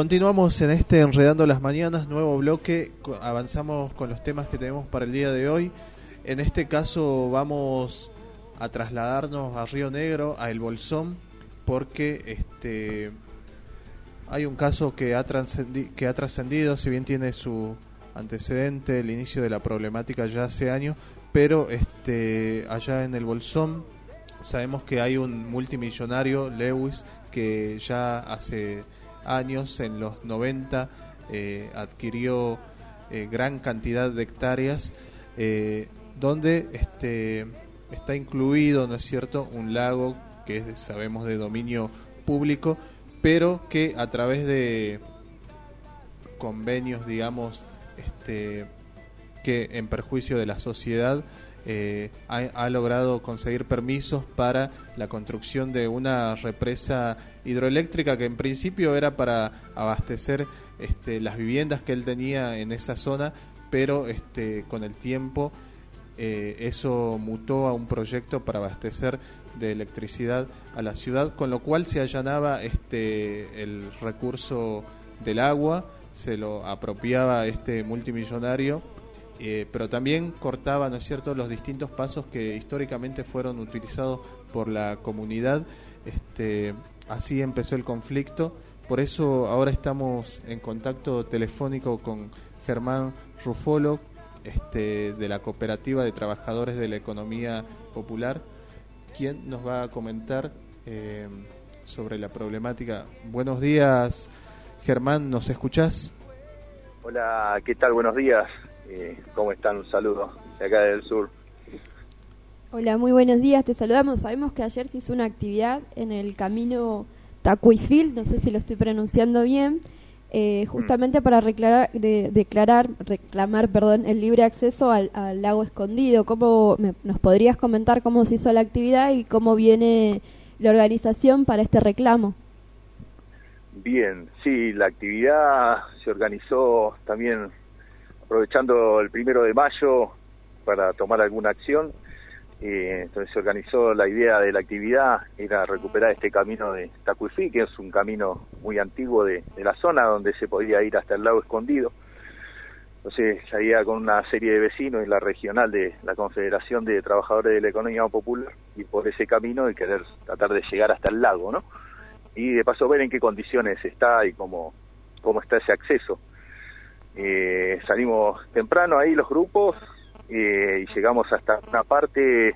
Continuamos en este Enredando las Mañanas, nuevo bloque, avanzamos con los temas que tenemos para el día de hoy. En este caso vamos a trasladarnos a Río Negro, a El Bolsón, porque este hay un caso que ha trascendido, si bien tiene su antecedente, el inicio de la problemática ya hace años, pero este allá en El Bolsón sabemos que hay un multimillonario, Lewis, que ya hace años, en los 90, eh, adquirió eh, gran cantidad de hectáreas, eh, donde este, está incluido, ¿no es cierto?, un lago que sabemos, de dominio público, pero que a través de convenios, digamos, este, que en perjuicio de la sociedad eh, ha, logrado conseguir permisos para la construcción de una represa hidroeléctrica que en principio era para abastecer este, las viviendas que él tenía en esa zona, pero este, con el tiempo eh, eso mutó a un proyecto para abastecer de electricidad a la ciudad, con lo cual se allanaba este, el recurso del agua, se lo apropiaba este multimillonario, eh, pero también cortaba, ¿no es cierto?, los distintos pasos que históricamente fueron utilizados por la comunidad. Este, así empezó el conflicto. Por eso ahora estamos en contacto telefónico con Germán Rufolo, este, de la Cooperativa de Trabajadores de la Economía Popular, quien nos va a comentar eh, sobre la problemática. Buenos días, Germán, ¿nos escuchás? Hola, ¿qué tal? Buenos días. Eh, ¿Cómo están? Un saludo de acá del sur. Hola, muy buenos días, te saludamos. Sabemos que ayer se hizo una actividad en el camino Tacuifil, no sé si lo estoy pronunciando bien, eh, justamente para reclarar, de- declarar, reclamar, perdón, el libre acceso al, al lago escondido. ¿Cómo me- nos podrías comentar cómo se hizo la actividad y cómo viene la organización para este reclamo? Bien, sí, la actividad se organizó también aprovechando el primero de mayo para tomar alguna acción. Entonces se organizó la idea de la actividad, era recuperar este camino de Tacuifí, que es un camino muy antiguo de, la zona donde se podía ir hasta el lago escondido. Entonces se había con una serie de vecinos y la regional de la Confederación de Trabajadores de la Economía Popular y por ese camino y querer tratar de llegar hasta el lago, ¿no? Y de paso ver en qué condiciones está y cómo, cómo está ese acceso. Eh, salimos temprano ahí los grupos eh, y llegamos hasta una parte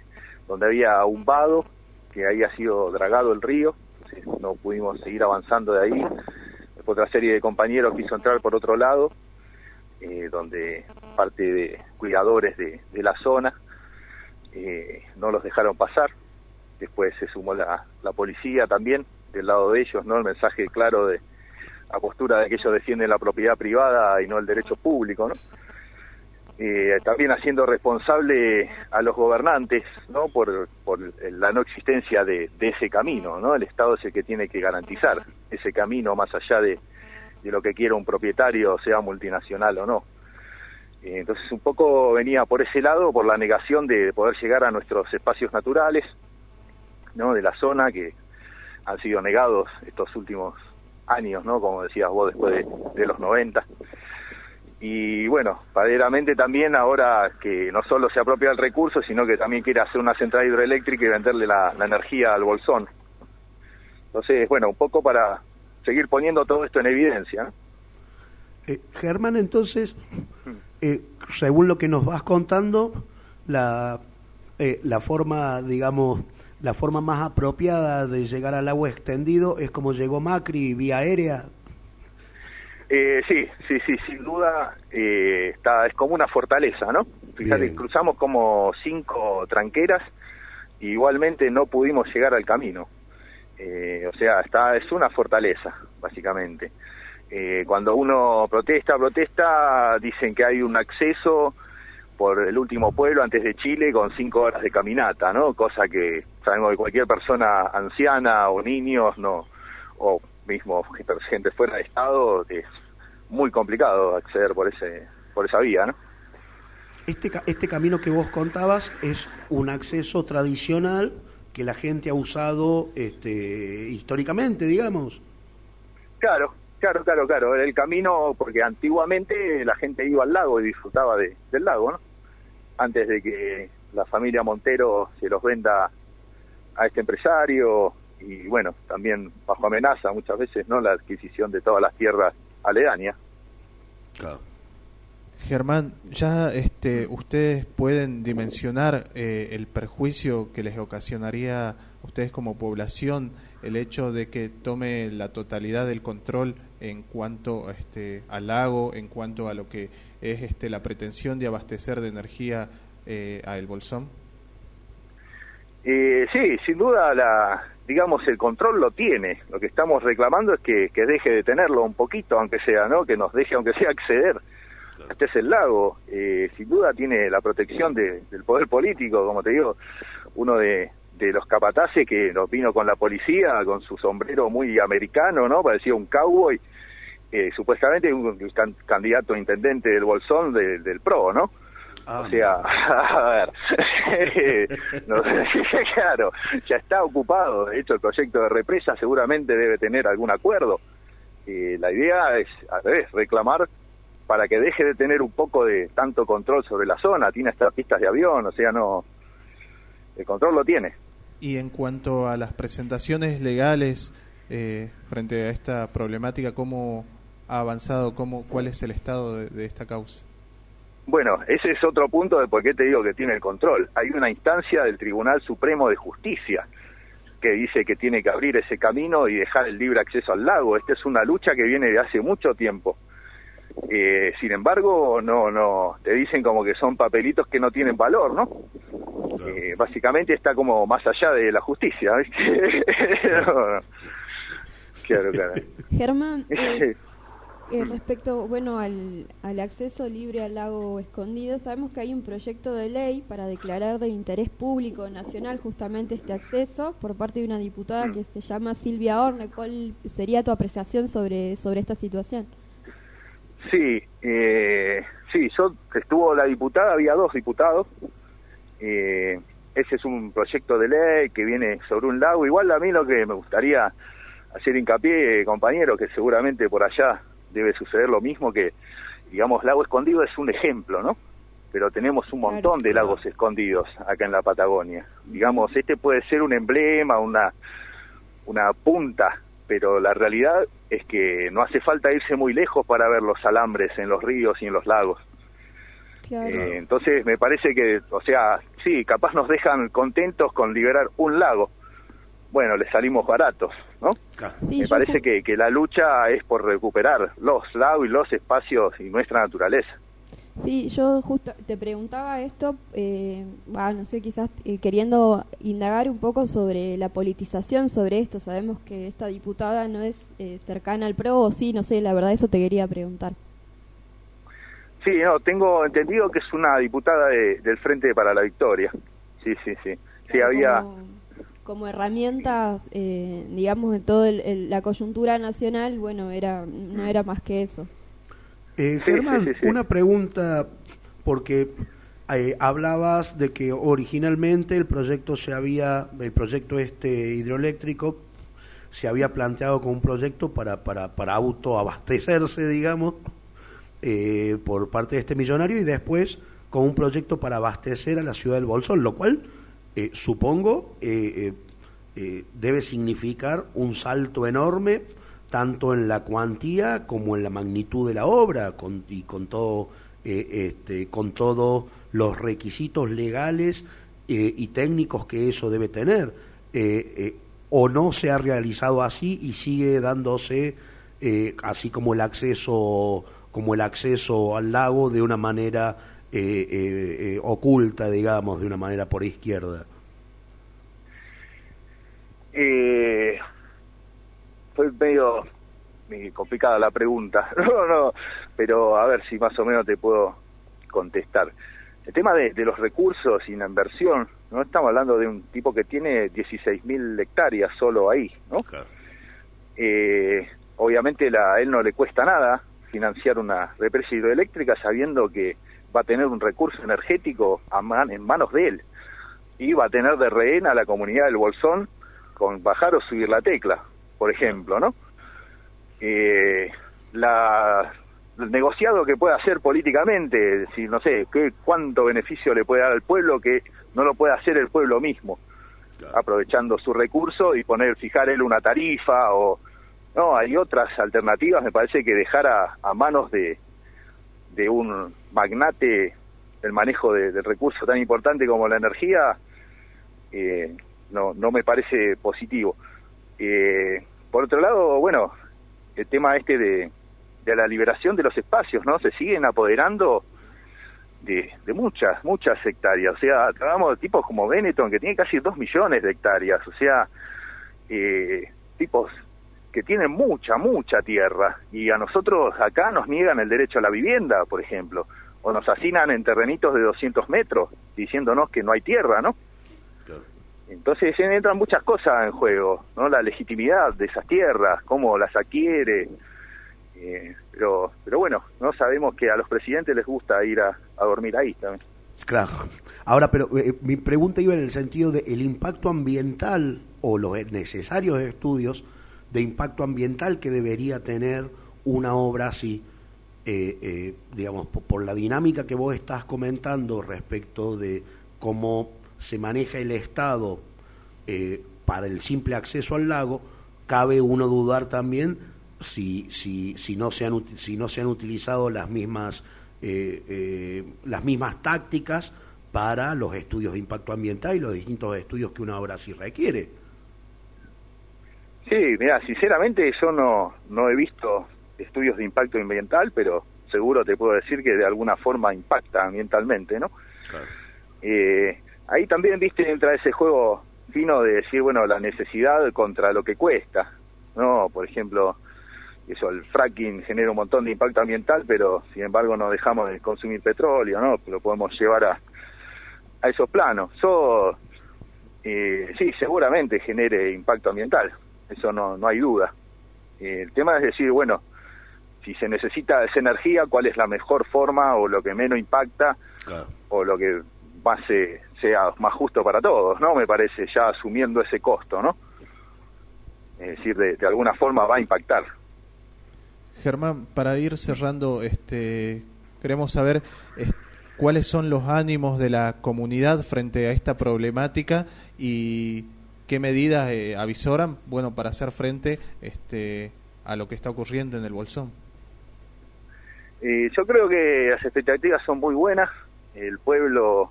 donde había un vado que había sido dragado el río, no pudimos seguir avanzando de ahí. Después otra serie de compañeros quiso entrar por otro lado, eh, donde parte de cuidadores de, la zona eh, no los dejaron pasar. Después se sumó la, la policía también del lado de ellos, ¿no? El mensaje claro de de que ellos defienden la propiedad privada y no el derecho público, ¿no? eh, también haciendo responsable a los gobernantes no por, por la no existencia de, ese camino no el estado es el que tiene que garantizar ese camino más allá de, de lo que quiera un propietario sea multinacional o no. Eh, entonces un poco venía por ese lado por la negación de poder llegar a nuestros espacios naturales no de la zona que han sido negados estos últimos años no como decías vos después de, de los 90 y bueno, paralelamente también ahora que no solo se apropia el recurso, sino que también quiere hacer una central hidroeléctrica y venderle la, la energía al bolsón. Entonces, bueno, un poco para seguir poniendo todo esto en evidencia. Eh, Germán, entonces, eh, según lo que nos vas contando, la, eh, la forma, digamos, la forma más apropiada de llegar al agua extendido es como llegó Macri, vía aérea, eh, sí, sí, sí, sin duda eh, está, es como una fortaleza, ¿no? Fíjate, Bien. cruzamos como cinco tranqueras y igualmente no pudimos llegar al camino. Eh, o sea, está, es una fortaleza, básicamente. Eh, cuando uno protesta, protesta, dicen que hay un acceso por el último pueblo antes de Chile con cinco horas de caminata, ¿no? Cosa que sabemos que cualquier persona anciana o niños no, o mismo gente fuera de estado es muy complicado acceder por ese por esa vía no este este camino que vos contabas es un acceso tradicional que la gente ha usado este históricamente digamos. Claro claro claro claro. El camino porque antiguamente la gente iba al lago y disfrutaba de, del lago no antes de que la familia Montero se los venda a este empresario y bueno, también bajo amenaza muchas veces, ¿no? La adquisición de todas las tierras aledañas. Claro. Germán, ya este, ustedes pueden dimensionar eh, el perjuicio que les ocasionaría a ustedes como población el hecho de que tome la totalidad del control en cuanto este, al lago, en cuanto a lo que es este, la pretensión de abastecer de energía eh, a El Bolsón. Eh, sí, sin duda la, digamos, el control lo tiene. Lo que estamos reclamando es que, que deje de tenerlo un poquito, aunque sea, ¿no? Que nos deje, aunque sea, acceder. Este es el lago. Eh, sin duda tiene la protección de, del poder político, como te digo, uno de, de los capataces que nos vino con la policía, con su sombrero muy americano, ¿no? Parecía un cowboy. Eh, supuestamente un, can, candidato a intendente del Bolsón de, del PRO, ¿no? Ah, o sea, a ver, no, claro, ya está ocupado. De hecho, el proyecto de represa seguramente debe tener algún acuerdo. Eh, la idea es, al revés, reclamar para que deje de tener un poco de tanto control sobre la zona. Tiene hasta pistas de avión, o sea, no. El control lo tiene. Y en cuanto a las presentaciones legales eh, frente a esta problemática, ¿cómo ha avanzado? ¿Cómo, ¿Cuál es el estado de, de esta causa? Bueno, ese es otro punto de por qué te digo que tiene el control. Hay una instancia del Tribunal Supremo de Justicia que dice que tiene que abrir ese camino y dejar el libre acceso al lago. Esta es una lucha que viene de hace mucho tiempo. Eh, sin embargo, no, no, te dicen como que son papelitos que no tienen valor, ¿no? Claro. Eh, básicamente está como más allá de la justicia, ¿viste? no, no. Claro, claro. Germán, eh, eh, respecto, bueno, al, al, acceso libre al lago escondido, sabemos que hay un proyecto de ley para declarar de interés público nacional justamente este acceso por parte de una diputada que se llama Silvia Orne. ¿Cuál sería tu apreciación sobre, sobre esta situación? Sí, eh, sí, yo estuvo la diputada, había dos diputados. Eh, ese es un proyecto de ley que viene sobre un lago. Igual a mí lo que me gustaría hacer hincapié, compañero, que seguramente por allá debe suceder lo mismo que, digamos, Lago Escondido es un ejemplo, ¿no? Pero tenemos un montón de lagos escondidos acá en la Patagonia. Digamos, este puede ser un emblema, una, una punta, pero la realidad es que no hace falta irse muy lejos para ver los alambres en los ríos y en los lagos. Claro. Eh, entonces me parece que, o sea, sí, capaz nos dejan contentos con liberar un lago, bueno, le salimos baratos, ¿no? Sí, Me parece que, que, la lucha es por recuperar los lagos y los espacios y nuestra naturaleza. Sí, yo justo te preguntaba esto, eh, ah, no sé, quizás eh, queriendo indagar un poco sobre la politización sobre esto. Sabemos que esta diputada no es eh, cercana al PRO, o sí, no sé, la verdad eso te quería preguntar. Sí, no, tengo entendido que es una diputada de- del Frente para la Victoria. Sí, sí, sí. Sí, había... Como, como herramientas, eh, digamos, en toda la coyuntura nacional, bueno, era no era más que eso. Eh, Germán, sí, sí, sí. una pregunta, porque eh, hablabas de que originalmente el proyecto se había, el proyecto este hidroeléctrico se había planteado como un proyecto para, para, para autoabastecerse, digamos, eh, por parte de este millonario y después con un proyecto para abastecer a la ciudad del Bolsón, lo cual eh, supongo eh, eh, debe significar un salto enorme tanto en la cuantía como en la magnitud de la obra con, y con todo este, con todos los requisitos legales y técnicos que eso debe tener. O no se ha realizado así y sigue dándose así como el acceso como el acceso al lago de una manera eh, eh, eh, oculta digamos de una manera por izquierda Eh, fue medio complicada la pregunta. No, no, pero a ver si más o menos te puedo contestar. El tema de, de los recursos y la inversión, no estamos hablando de un tipo que tiene 16.000 hectáreas solo ahí, ¿no? Eh, obviamente la, a él no le cuesta nada financiar una represa hidroeléctrica sabiendo que va a tener un recurso energético a man- en manos de él y va a tener de rehén a la comunidad del Bolsón con bajar o subir la tecla, por ejemplo, ¿no? Eh, la, el negociado que pueda hacer políticamente, decir, no sé, qué, cuánto beneficio le puede dar al pueblo que no lo puede hacer el pueblo mismo, aprovechando su recurso y poner, fijar él una tarifa o... No, hay otras alternativas, me parece que dejar a, a manos de, de un magnate el manejo de- del recurso tan importante como la energía, eh, no, no me parece positivo. Eh, por otro lado, bueno, el tema este de, de la liberación de los espacios, ¿no? Se siguen apoderando de, de muchas, muchas hectáreas. O sea, hablamos de tipos como Benetton, que tiene casi dos millones de hectáreas. O sea, eh, tipos que tienen mucha, mucha tierra. Y a nosotros acá nos niegan el derecho a la vivienda, por ejemplo. O nos hacinan en terrenitos de 200 metros, diciéndonos que no hay tierra, ¿no? Entonces entran muchas cosas en juego, ¿no? La legitimidad de esas tierras, cómo las adquiere. eh, pero, pero bueno, no sabemos que a los presidentes les gusta ir a, a dormir ahí también. Claro. Ahora, pero eh, mi pregunta iba en el sentido de el impacto ambiental o los necesarios estudios de impacto ambiental que debería tener una obra así, eh, eh, digamos, po- por, la dinámica que vos estás comentando respecto de cómo se maneja el Estado eh, para el simple acceso al lago, cabe uno dudar también si, si, si, no, se han, si no se han utilizado las mismas, eh, eh, las mismas tácticas para los estudios de impacto ambiental y los distintos estudios que una obra así requiere. Sí, mira, sinceramente yo no, no he visto estudios de impacto ambiental, pero seguro te puedo decir que de alguna forma impacta ambientalmente, ¿no? Eh, ahí también, viste, entra ese juego fino de decir, bueno, la necesidad contra lo que cuesta, ¿no? Por ejemplo, eso, el fracking genera un montón de impacto ambiental, pero sin embargo no dejamos de consumir petróleo, ¿no? Lo podemos llevar a, a esos planos. Yo, eh, sí, seguramente genere impacto ambiental, eso no, no hay duda. Eh, el tema es decir, bueno, si se necesita esa energía, cuál es la mejor forma o lo que menos impacta o lo que más se- sea más justo para todos, ¿no? Me parece, ya asumiendo ese costo, ¿no? Es decir, de, de alguna forma va a impactar. Germán, para ir cerrando, este, queremos saber es- cuáles son los ánimos de la comunidad frente a esta problemática y qué medidas eh, avisoran, bueno, para hacer frente este, a lo que está ocurriendo en el Bolsón. Eh, yo creo que las expectativas son muy buenas. El pueblo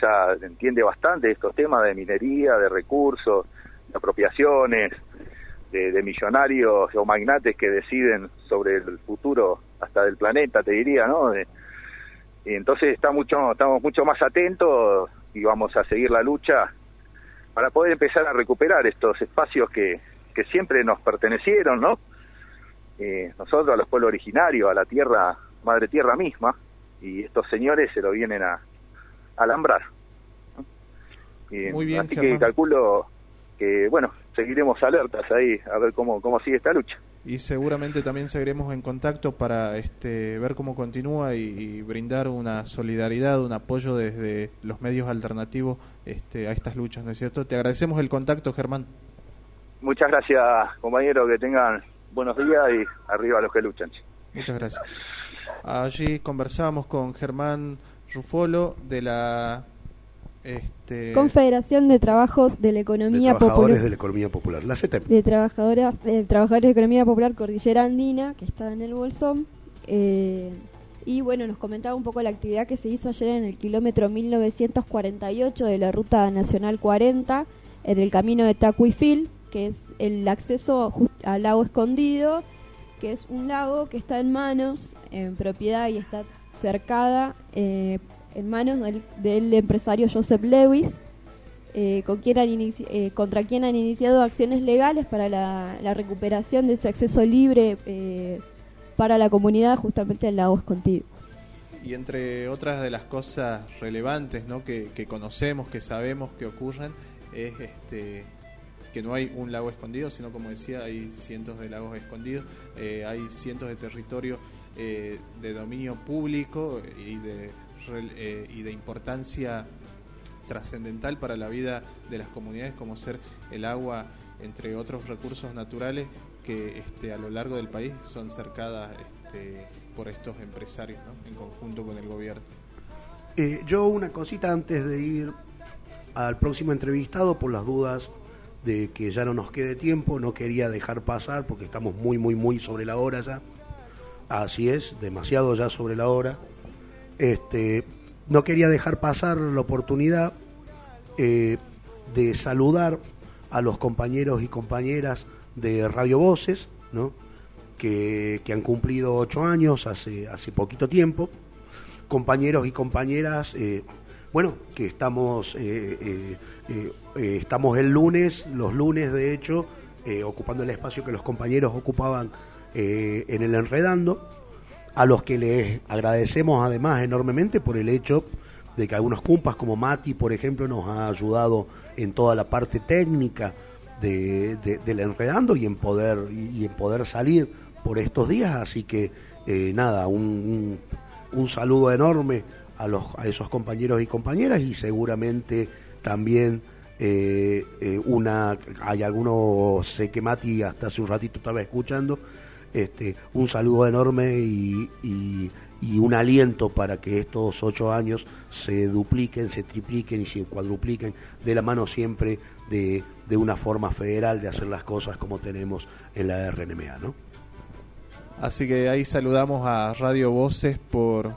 ya entiende bastante estos temas de minería, de recursos, de apropiaciones, de, millonarios o magnates que deciden sobre el futuro hasta del planeta, te diría, ¿no? De- y entonces está mucho, estamos mucho más atentos y vamos a seguir la lucha para poder empezar a recuperar estos espacios que, que siempre nos pertenecieron, ¿no? Eh, nosotros, a los pueblos originarios, a la tierra, madre tierra misma, y estos señores se lo vienen a, a alambrar. Y, Muy bien, así que calculo que, bueno, seguiremos alertas ahí a ver cómo, cómo sigue esta lucha. y seguramente también seguiremos en contacto para este, ver cómo continúa y, y brindar una solidaridad, un apoyo desde los medios alternativos este, a estas luchas, ¿no es cierto? Te agradecemos el contacto, Germán. Muchas gracias, compañeros, que tengan buenos días y arriba los que luchan. Muchas gracias. Allí conversamos con Germán Rufolo de la este, Confederación de Trabajos de la de Economía trabajadores Popular. de la economía popular, la CETEP. de trabajadoras de trabajadores de economía popular Cordillera Andina que está en el Bolsón eh, y bueno nos comentaba un poco la actividad que se hizo ayer en el kilómetro 1948 de la ruta nacional 40 en el camino de Tacuifil que es el acceso al lago escondido que es un lago que está en manos en propiedad y está cercada eh, en manos del, empresario Joseph Lewis eh, eh, contra quien han iniciado acciones legales para la, recuperación de ese acceso libre para la comunidad justamente al lago escondido. Y entre otras de las cosas relevantes ¿no? que, que conocemos, que sabemos que ocurren, es este, que no hay un lago escondido, sino como decía, hay cientos de lagos escondidos, eh, hay cientos de territorios eh, de dominio público y de, eh, y de importancia trascendental para la vida de las comunidades, como ser el agua, entre otros recursos naturales que este, a lo largo del país son cercadas este, por estos empresarios, ¿no? en conjunto con el gobierno. Eh, yo una cosita antes de ir al próximo entrevistado, por las dudas de que ya no nos quede tiempo, no quería dejar pasar porque estamos muy, muy, muy sobre la hora ya. Así es, demasiado ya sobre la hora. Este, no quería dejar pasar la oportunidad eh, de saludar a los compañeros y compañeras de Radio Voces, ¿no? que, que han cumplido ocho años hace, hace poquito tiempo compañeros y compañeras, eh, bueno, que estamos, eh, eh, eh, eh, estamos el lunes, los lunes de hecho, ocupando el espacio que los compañeros ocupaban en el Enredando, a los que les agradecemos además enormemente por el hecho de que algunos cumpas como Mati, por ejemplo, nos ha ayudado en toda la parte técnica de, de- del Enredando y en poder y, en poder salir por estos días, así que nada, un- un saludo enorme a, los, a esos compañeros y compañeras y seguramente también eh, eh, una, hay algunos, sé que Mati hasta hace un ratito estaba escuchando, este, un saludo enorme y, un aliento para que estos ocho años se dupliquen, se tripliquen y se cuadrupliquen de la mano siempre de, de una forma federal de hacer las cosas como tenemos en la RNMA, ¿no? Así que ahí saludamos a Radio Voces por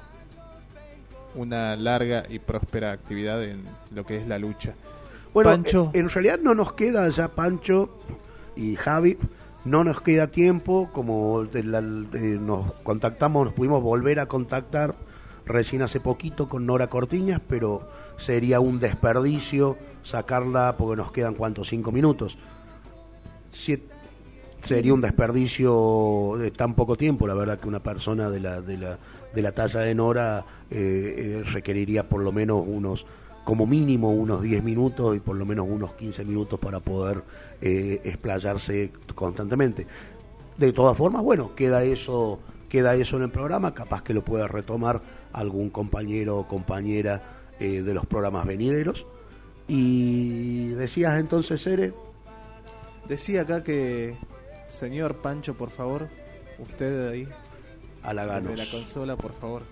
una larga y próspera actividad en lo que es la lucha. Bueno, Pancho. eh, en realidad no nos queda ya Pancho y Javi, no nos queda tiempo, como de la- de- nos contactamos, nos pudimos volver a contactar recién hace poquito con Nora Cortiñas, pero sería un desperdicio sacarla porque nos quedan cuántos, cinco minutos. Siete- sería un desperdicio de tan poco tiempo, la verdad que una persona de la, de la, de la talla de Nora eh, eh, requeriría por lo menos unos, como mínimo unos 10 minutos y por lo menos unos 15 minutos para poder eh, explayarse constantemente. De todas formas, bueno, queda eso, queda eso en el programa, capaz que lo pueda retomar algún compañero o compañera eh, de los programas venideros. Y decías entonces, Sere, Decía acá que, señor Pancho, por favor, usted ahí, halaganos. desde la consola, por favor.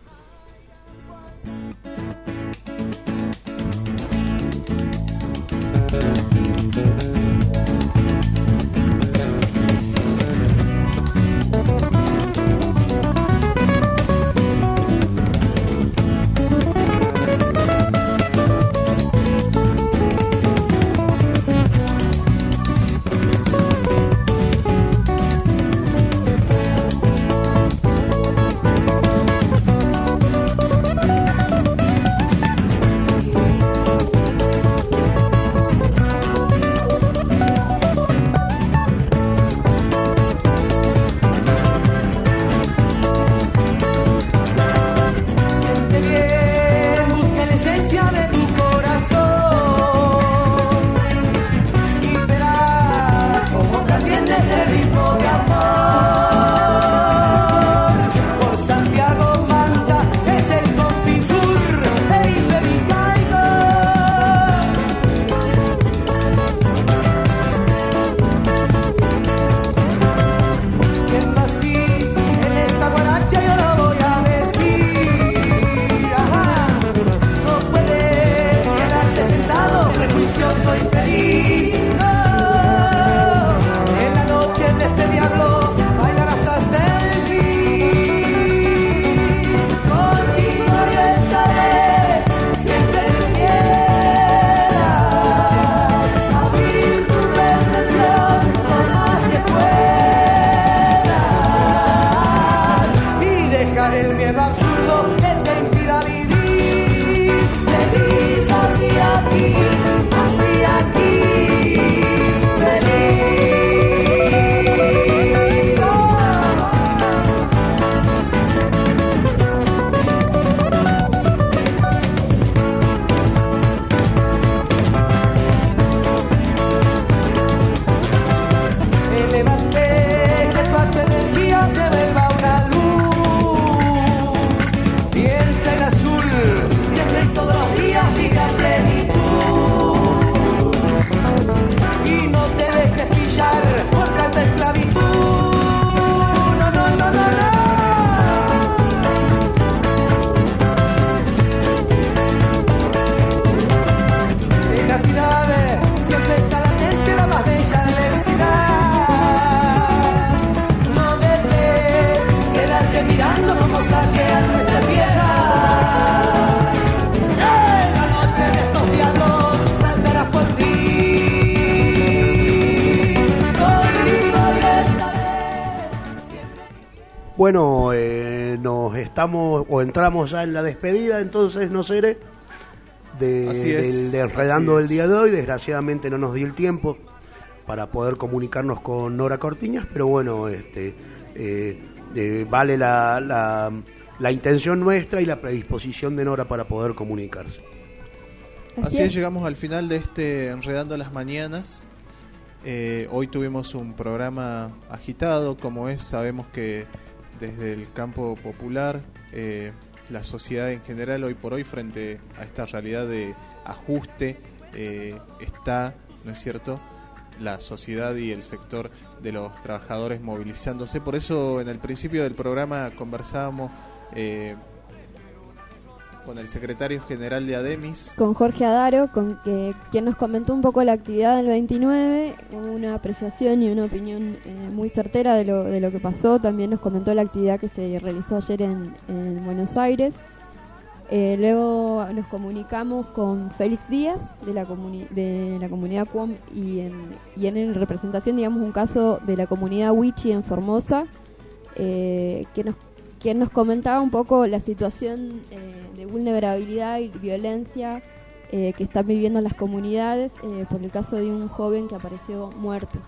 Bueno, eh, nos estamos o entramos ya en la despedida, entonces no seré de, del de enredando del día de hoy. Desgraciadamente no nos dio el tiempo para poder comunicarnos con Nora Cortiñas, pero bueno, este eh, eh, vale la, la, la intención nuestra y la predisposición de Nora para poder comunicarse. Así es, llegamos al final de este Enredando las Mañanas. Eh, hoy tuvimos un programa agitado, como es, sabemos que desde el campo popular, eh, la sociedad en general hoy por hoy frente a esta realidad de ajuste eh, está, ¿no es cierto?, la sociedad y el sector de los trabajadores movilizándose. Por eso en el principio del programa conversábamos eh, con el secretario general de ADEMIS, con Jorge Adaro, con que, quien nos comentó un poco la actividad del 29, una apreciación y una opinión eh, muy certera de lo, de lo que pasó. También nos comentó la actividad que se realizó ayer en, en Buenos Aires. Eh, luego nos comunicamos con Félix Díaz de la, comuni- de la comunidad Cuom y en, y en representación, digamos, un caso de la comunidad Wichi en Formosa, eh, que nos quien nos comentaba un poco la situación eh, de vulnerabilidad y violencia eh, que están viviendo las comunidades eh, por el caso de un joven que apareció muerto.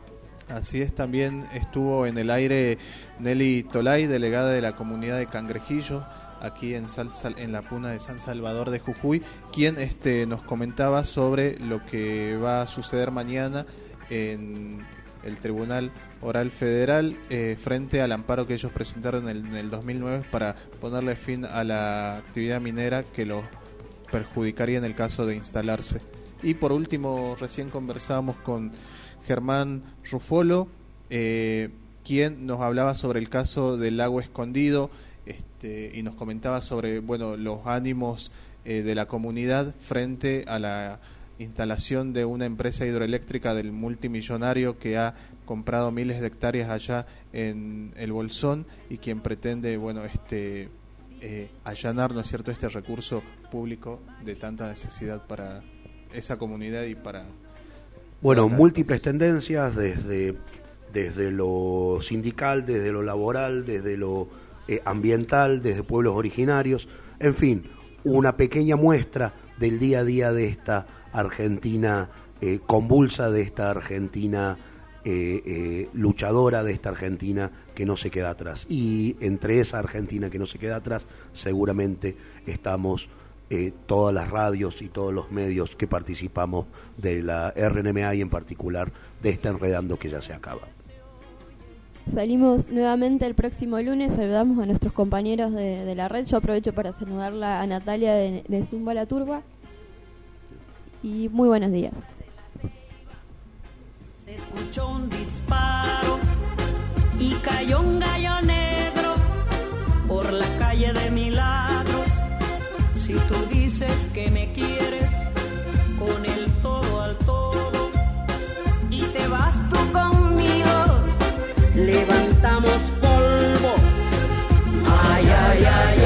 Así es, también estuvo en el aire Nelly Tolay, delegada de la comunidad de Cangrejillo, aquí en, Sal- en la puna de San Salvador de Jujuy, quien este, nos comentaba sobre lo que va a suceder mañana en el Tribunal Oral Federal eh, frente al amparo que ellos presentaron en el, en el 2009 para ponerle fin a la actividad minera que los perjudicaría en el caso de instalarse. Y por último, recién conversábamos con Germán Rufolo, eh, quien nos hablaba sobre el caso del lago escondido este, y nos comentaba sobre bueno los ánimos eh, de la comunidad frente a la instalación de una empresa hidroeléctrica del multimillonario que ha comprado miles de hectáreas allá en el Bolsón y quien pretende bueno este eh, allanar no es cierto este recurso público de tanta necesidad para esa comunidad y para Bueno, múltiples tendencias desde, desde lo sindical, desde lo laboral, desde lo eh, ambiental, desde pueblos originarios, en fin, una pequeña muestra del día a día de esta Argentina eh, convulsa, de esta Argentina eh, eh, luchadora, de esta Argentina que no se queda atrás. Y entre esa Argentina que no se queda atrás, seguramente estamos todas las radios y todos los medios que participamos de la RNMA y en particular de este enredando que ya se acaba. Salimos nuevamente el próximo lunes, saludamos a nuestros compañeros de, de la red. Yo aprovecho para saludarla a Natalia de, de Zumba La Turba. Y muy buenos días. Se escuchó un disparo y cayó un gallo negro por la calle de Milagros. Si tú dices que me quieres con el todo al todo y te vas tú con levantamos polvo. Ay, ay, ay.